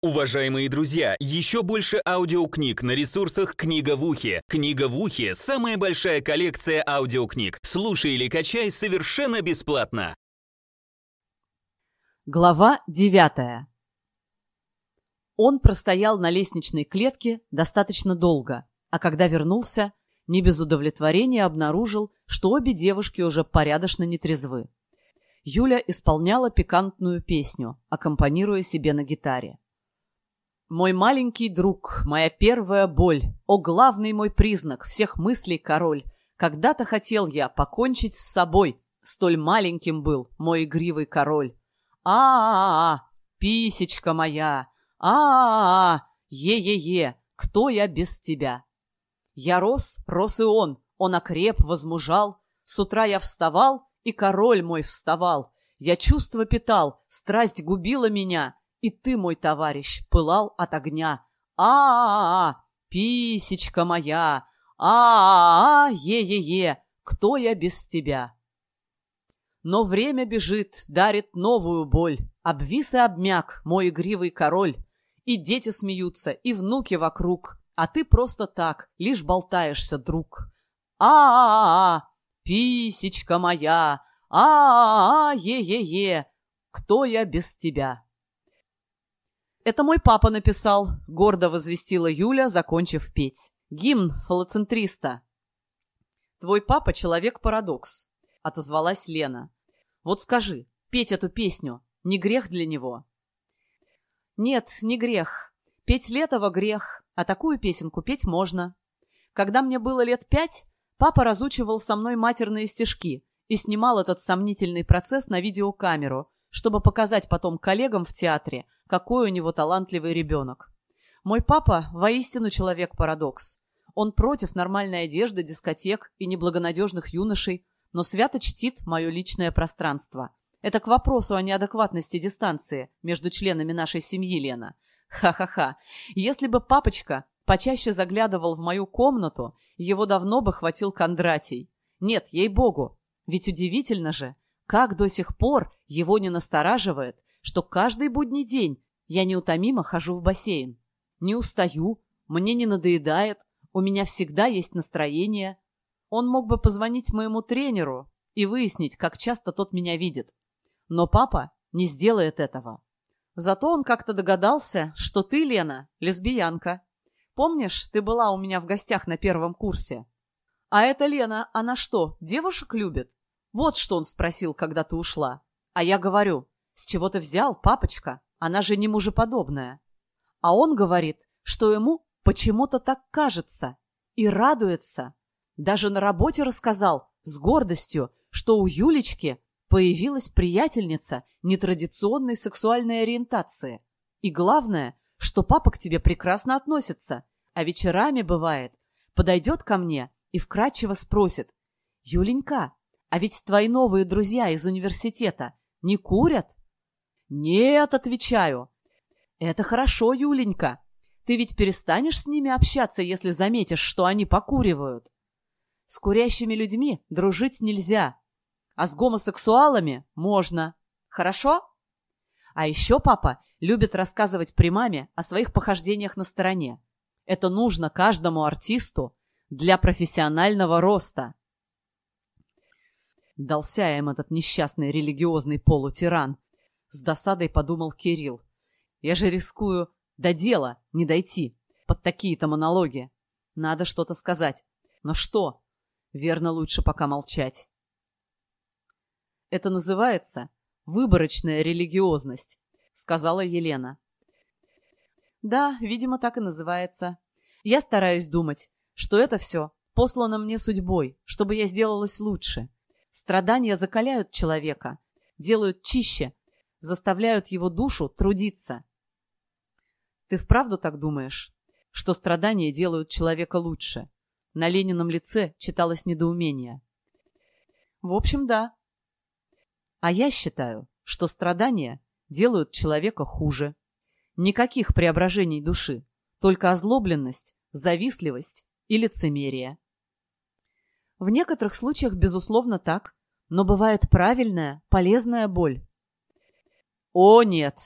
Уважаемые друзья, еще больше аудиокниг на ресурсах «Книга в ухе». «Книга в ухе» — самая большая коллекция аудиокниг. Слушай или качай совершенно бесплатно. Глава девятая Он простоял на лестничной клетке достаточно долго, а когда вернулся, не без удовлетворения обнаружил, что обе девушки уже порядочно нетрезвы. Юля исполняла пикантную песню, аккомпанируя себе на гитаре. Мой маленький друг, моя первая боль, о главный мой признак всех мыслей король. Когда-то хотел я покончить с собой, столь маленьким был мой игривый король. А-а-а, писечка моя, а-а-а, е-е-е, кто я без тебя? Я рос, рос и он, он окреп, возмужал. С утра я вставал, и король мой вставал. Я чувство питал, страсть губила меня, и ты, мой товарищ, пылал от огня. А-а-а, писечка моя, а-а-а, е-е-е, кто я без тебя? Но время бежит, дарит новую боль. Обвис и обмяк мой игривый король. И дети смеются, и внуки вокруг. А ты просто так, лишь болтаешься, друг. А-а-а, писечка моя, а-а-а, е-е-е, кто я без тебя? «Это мой папа написал», — гордо возвестила Юля, закончив петь. «Гимн фалоцентриста». «Твой папа — человек-парадокс», — отозвалась Лена. «Вот скажи, петь эту песню — не грех для него?» «Нет, не грех. Петь Летова — грех, а такую песенку петь можно. Когда мне было лет пять, папа разучивал со мной матерные стишки и снимал этот сомнительный процесс на видеокамеру, чтобы показать потом коллегам в театре — какой у него талантливый ребенок. Мой папа воистину человек-парадокс. Он против нормальной одежды, дискотек и неблагонадежных юношей, но свято чтит мое личное пространство. Это к вопросу о неадекватности дистанции между членами нашей семьи, Лена. Ха-ха-ха. Если бы папочка почаще заглядывал в мою комнату, его давно бы хватил Кондратий. Нет, ей-богу. Ведь удивительно же, как до сих пор его не настораживает, что каждый будний день я неутомимо хожу в бассейн. Не устаю, мне не надоедает, у меня всегда есть настроение. Он мог бы позвонить моему тренеру и выяснить, как часто тот меня видит. Но папа не сделает этого. Зато он как-то догадался, что ты, Лена, лесбиянка. Помнишь, ты была у меня в гостях на первом курсе? А эта Лена, она что, девушек любит? Вот что он спросил, когда ты ушла. А я говорю, «С чего ты взял, папочка? Она же не мужеподобная». А он говорит, что ему почему-то так кажется и радуется. Даже на работе рассказал с гордостью, что у Юлечки появилась приятельница нетрадиционной сексуальной ориентации. И главное, что папа к тебе прекрасно относится, а вечерами бывает, подойдет ко мне и вкратчиво спросит, «Юленька, а ведь твои новые друзья из университета не курят?» «Нет», — отвечаю. «Это хорошо, Юленька. Ты ведь перестанешь с ними общаться, если заметишь, что они покуривают. С курящими людьми дружить нельзя, а с гомосексуалами можно. Хорошо? А еще папа любит рассказывать при маме о своих похождениях на стороне. Это нужно каждому артисту для профессионального роста. Дался им этот несчастный религиозный полутиран, с досадой подумал Кирилл. Я же рискую до дела не дойти под такие-то монологи. Надо что-то сказать. Но что? Верно, лучше пока молчать. Это называется выборочная религиозность, сказала Елена. Да, видимо, так и называется. Я стараюсь думать, что это все послано мне судьбой, чтобы я сделалась лучше. Страдания закаляют человека, делают чище, заставляют его душу трудиться. Ты вправду так думаешь, что страдания делают человека лучше? На Ленином лице читалось недоумение. В общем, да. А я считаю, что страдания делают человека хуже. Никаких преображений души, только озлобленность, завистливость и лицемерие. В некоторых случаях, безусловно, так, но бывает правильная, полезная боль. О, нет!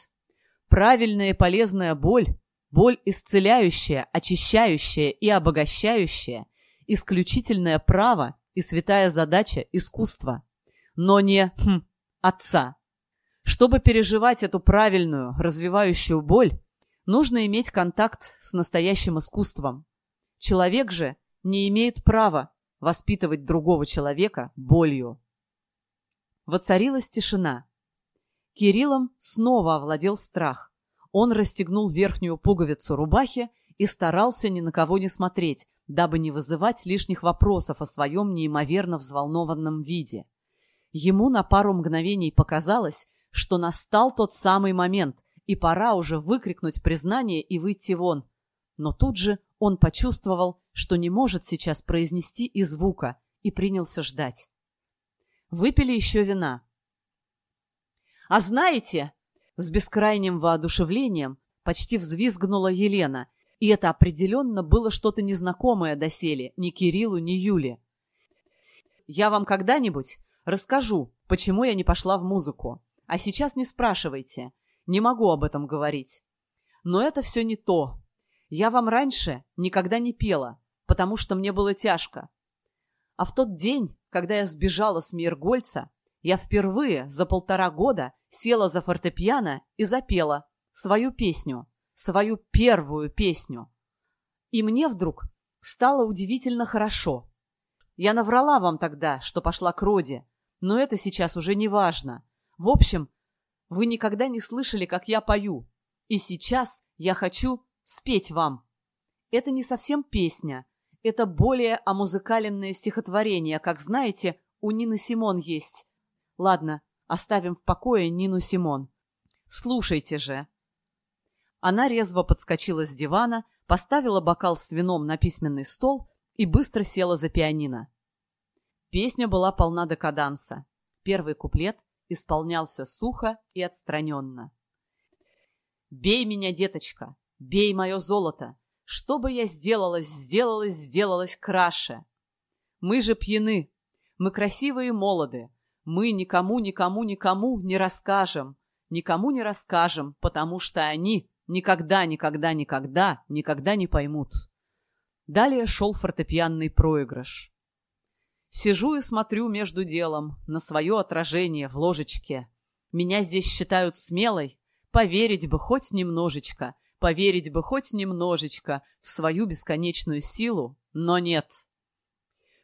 Правильная и полезная боль, боль исцеляющая, очищающая и обогащающая, исключительное право и святая задача искусства, но не хм, отца. Чтобы переживать эту правильную, развивающую боль, нужно иметь контакт с настоящим искусством. Человек же не имеет права воспитывать другого человека болью. Воцарилась тишина. Кириллом снова овладел страх. Он расстегнул верхнюю пуговицу рубахи и старался ни на кого не смотреть, дабы не вызывать лишних вопросов о своем неимоверно взволнованном виде. Ему на пару мгновений показалось, что настал тот самый момент, и пора уже выкрикнуть признание и выйти вон. Но тут же он почувствовал, что не может сейчас произнести и звука, и принялся ждать. Выпили еще вина. «А знаете...» — с бескрайним воодушевлением почти взвизгнула Елена, и это определенно было что-то незнакомое доселе ни Кириллу, ни Юле. «Я вам когда-нибудь расскажу, почему я не пошла в музыку. А сейчас не спрашивайте. Не могу об этом говорить. Но это все не то. Я вам раньше никогда не пела, потому что мне было тяжко. А в тот день, когда я сбежала с Миргольца, я впервые за полтора года села за фортепиано и запела свою песню, свою первую песню. И мне вдруг стало удивительно хорошо. Я наврала вам тогда, что пошла к Роде, но это сейчас уже не важно. В общем, вы никогда не слышали, как я пою. И сейчас я хочу спеть вам. Это не совсем песня. Это более омузыкаленное стихотворение, как знаете, у Нины Симон есть. Ладно, оставим в покое Нину Симон. Слушайте же. Она резво подскочила с дивана, поставила бокал с вином на письменный стол и быстро села за пианино. Песня была полна до каданса. Первый куплет исполнялся сухо и отстраненно. «Бей меня, деточка, бей мое золото, что бы я сделалась, сделалась, сделалась краше. Мы же пьяны, мы красивые и молоды, мы никому, никому, никому не расскажем, никому не расскажем, потому что они никогда, никогда, никогда, никогда не поймут». Далее шел фортепианный проигрыш. Сижу и смотрю между делом на свое отражение в ложечке. Меня здесь считают смелой. Поверить бы хоть немножечко, поверить бы хоть немножечко в свою бесконечную силу, но нет.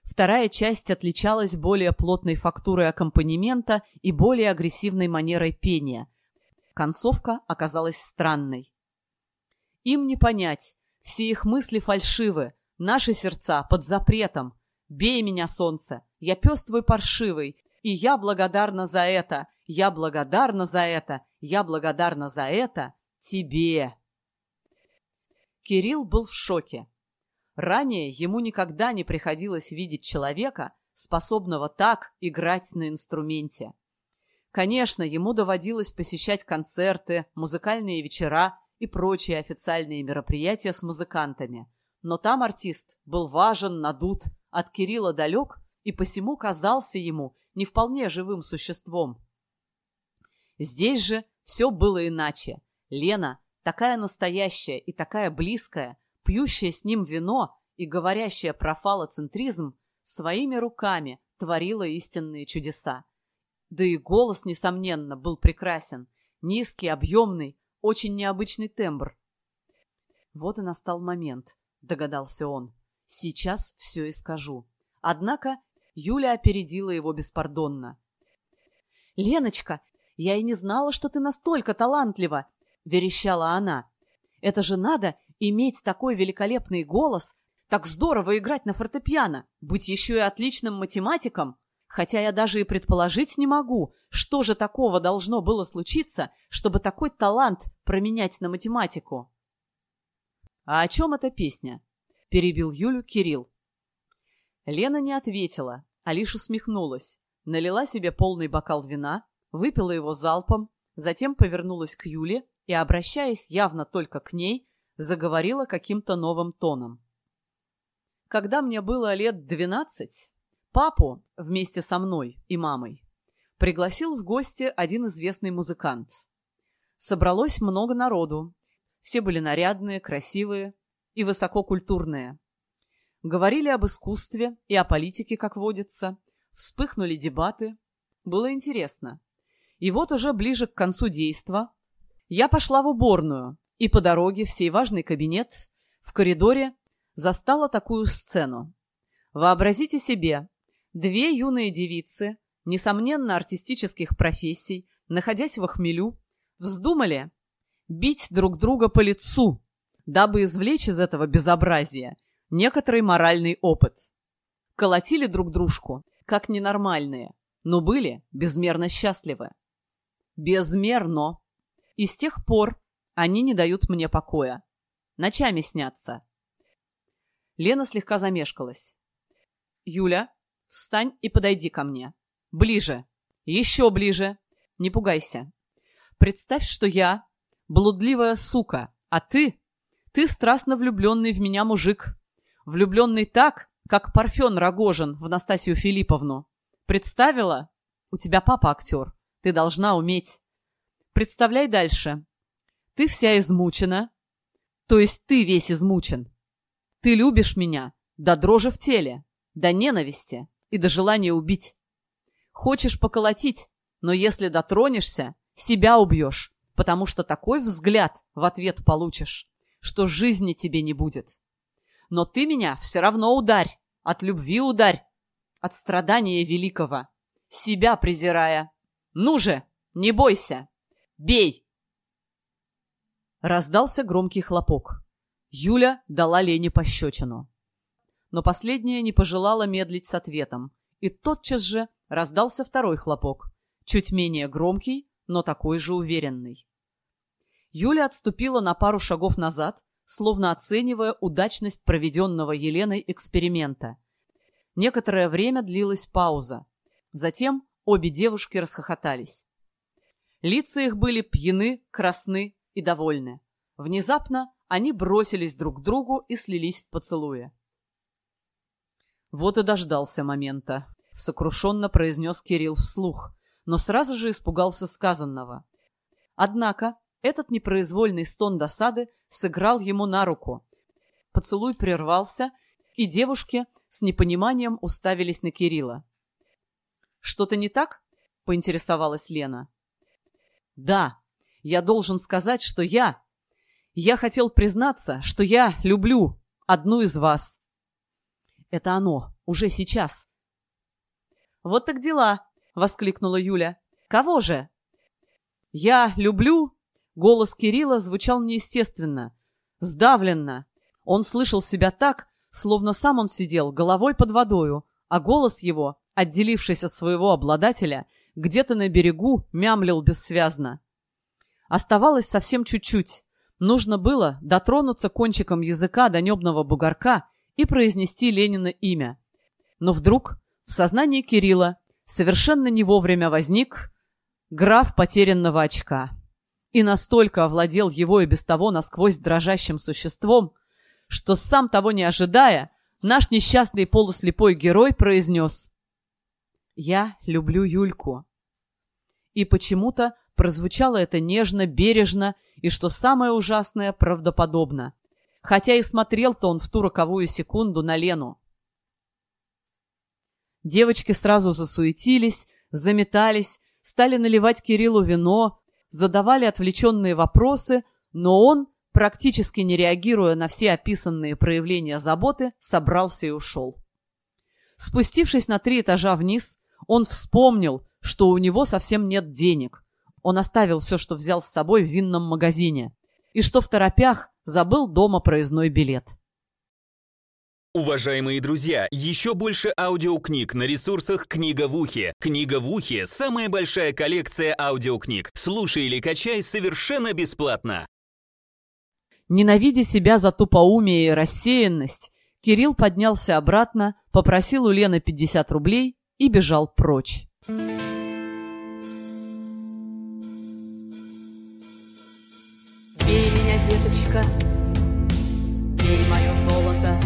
Вторая часть отличалась более плотной фактурой аккомпанемента и более агрессивной манерой пения. Концовка оказалась странной. Им не понять, все их мысли фальшивы, наши сердца под запретом, Бей меня, солнце, я пес твой паршивый, и я благодарна за это, я благодарна за это, я благодарна за это тебе. Кирилл был в шоке. Ранее ему никогда не приходилось видеть человека, способного так играть на инструменте. Конечно, ему доводилось посещать концерты, музыкальные вечера и прочие официальные мероприятия с музыкантами. Но там артист был важен, надут, от Кирилла далек и посему казался ему не вполне живым существом. Здесь же все было иначе. Лена, такая настоящая и такая близкая, пьющая с ним вино и говорящая про фалоцентризм, своими руками творила истинные чудеса. Да и голос, несомненно, был прекрасен. Низкий, объемный, очень необычный тембр. Вот и настал момент, догадался он. Сейчас все и скажу. Однако Юля опередила его беспардонно. «Леночка, я и не знала, что ты настолько талантлива!» — верещала она. «Это же надо иметь такой великолепный голос, так здорово играть на фортепиано, быть еще и отличным математиком!» Хотя я даже и предположить не могу, что же такого должно было случиться, чтобы такой талант променять на математику. А о чем эта песня? — перебил Юлю Кирилл. Лена не ответила, а лишь усмехнулась, налила себе полный бокал вина, выпила его залпом, затем повернулась к Юле и, обращаясь явно только к ней, заговорила каким-то новым тоном. Когда мне было лет двенадцать, папу вместе со мной и мамой пригласил в гости один известный музыкант. Собралось много народу. Все были нарядные, красивые и высококультурные. Говорили об искусстве и о политике, как водится. Вспыхнули дебаты. Было интересно. И вот уже ближе к концу действа я пошла в уборную, и по дороге в сей важный кабинет в коридоре застала такую сцену. Вообразите себе, две юные девицы, несомненно артистических профессий, находясь в хмелю, вздумали бить друг друга по лицу, дабы извлечь из этого безобразия некоторый моральный опыт. Колотили друг дружку, как ненормальные, но были безмерно счастливы. Безмерно. И с тех пор они не дают мне покоя. Ночами снятся. Лена слегка замешкалась. «Юля, встань и подойди ко мне. Ближе. Еще ближе. Не пугайся. Представь, что я блудливая сука, а ты... Ты страстно влюбленный в меня мужик. Влюбленный так, как Парфен Рогожин в Настасью Филипповну. Представила? У тебя папа актер. Ты должна уметь. Представляй дальше. Ты вся измучена. То есть ты весь измучен. Ты любишь меня до дрожи в теле, до ненависти и до желания убить. Хочешь поколотить, но если дотронешься, себя убьешь, потому что такой взгляд в ответ получишь, что жизни тебе не будет. Но ты меня все равно ударь, от любви ударь, от страдания великого, себя презирая. Ну же, не бойся, бей!» Раздался громкий хлопок. Юля дала Лене пощечину. Но последняя не пожелала медлить с ответом, и тотчас же раздался второй хлопок, чуть менее громкий, но такой же уверенный. Юля отступила на пару шагов назад, словно оценивая удачность проведенного Еленой эксперимента. Некоторое время длилась пауза. Затем обе девушки расхохотались. Лица их были пьяны, красны и довольны. Внезапно они бросились друг к другу и слились в поцелуе. Вот и дождался момента, — сокрушенно произнес Кирилл вслух, но сразу же испугался сказанного. Однако этот непроизвольный стон досады сыграл ему на руку. Поцелуй прервался, и девушки с непониманием уставились на Кирилла. «Что-то не так?» — поинтересовалась Лена. «Да, я должен сказать, что я... Я хотел признаться, что я люблю одну из вас». «Это оно, уже сейчас». «Вот так дела!» — воскликнула Юля. «Кого же?» «Я люблю Голос Кирилла звучал неестественно, сдавленно. Он слышал себя так, словно сам он сидел головой под водою, а голос его, отделившись от своего обладателя, где-то на берегу мямлил бессвязно. Оставалось совсем чуть-чуть. Нужно было дотронуться кончиком языка до небного бугорка и произнести Ленина имя. Но вдруг в сознании Кирилла совершенно не вовремя возник граф потерянного очка и настолько овладел его и без того насквозь дрожащим существом, что сам того не ожидая, наш несчастный полуслепой герой произнес «Я люблю Юльку». И почему-то прозвучало это нежно, бережно и, что самое ужасное, правдоподобно. Хотя и смотрел-то он в ту роковую секунду на Лену. Девочки сразу засуетились, заметались, стали наливать Кириллу вино, задавали отвлеченные вопросы, но он, практически не реагируя на все описанные проявления заботы, собрался и ушел. Спустившись на три этажа вниз, он вспомнил, что у него совсем нет денег. Он оставил все, что взял с собой в винном магазине, и что в торопях забыл дома проездной билет. Уважаемые друзья, еще больше аудиокниг на ресурсах «Книга в ухе». «Книга в ухе» — самая большая коллекция аудиокниг. Слушай или качай совершенно бесплатно. Ненавидя себя за тупоумие и рассеянность, Кирилл поднялся обратно, попросил у Лены 50 рублей и бежал прочь. Деточка, бей мое золото,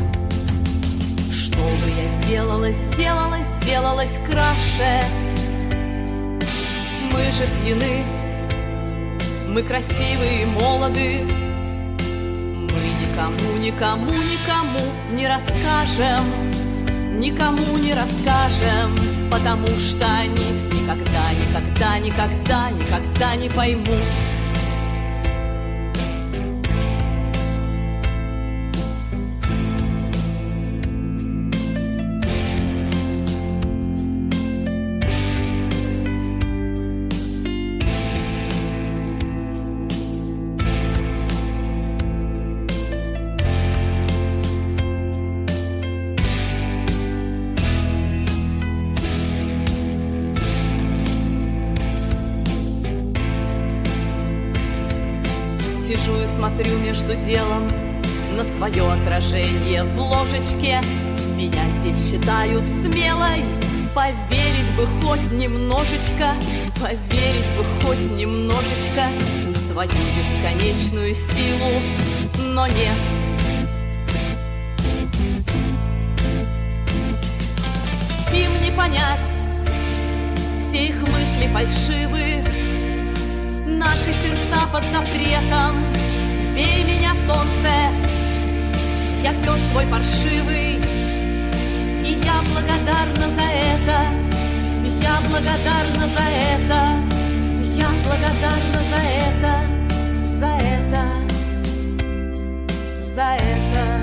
чтобы я сделалась, сделалась, сделалась краше. Мы же пьяны, Мы красивые и молоды, мы никому, никому, никому не расскажем, никому не расскажем, потому что они никогда, никогда, никогда, никогда не поймут. Между делом на свое отражение в ложечке. Меня здесь считают смелой, поверить бы хоть немножечко, поверить бы хоть немножечко в свою бесконечную силу, но нет. Им не понять все их мысли фальшивы, Наши сердца под запретом Бей меня, солнце Я пес твой паршивый И я благодарна за это Я благодарна за это Я благодарна за это За это За это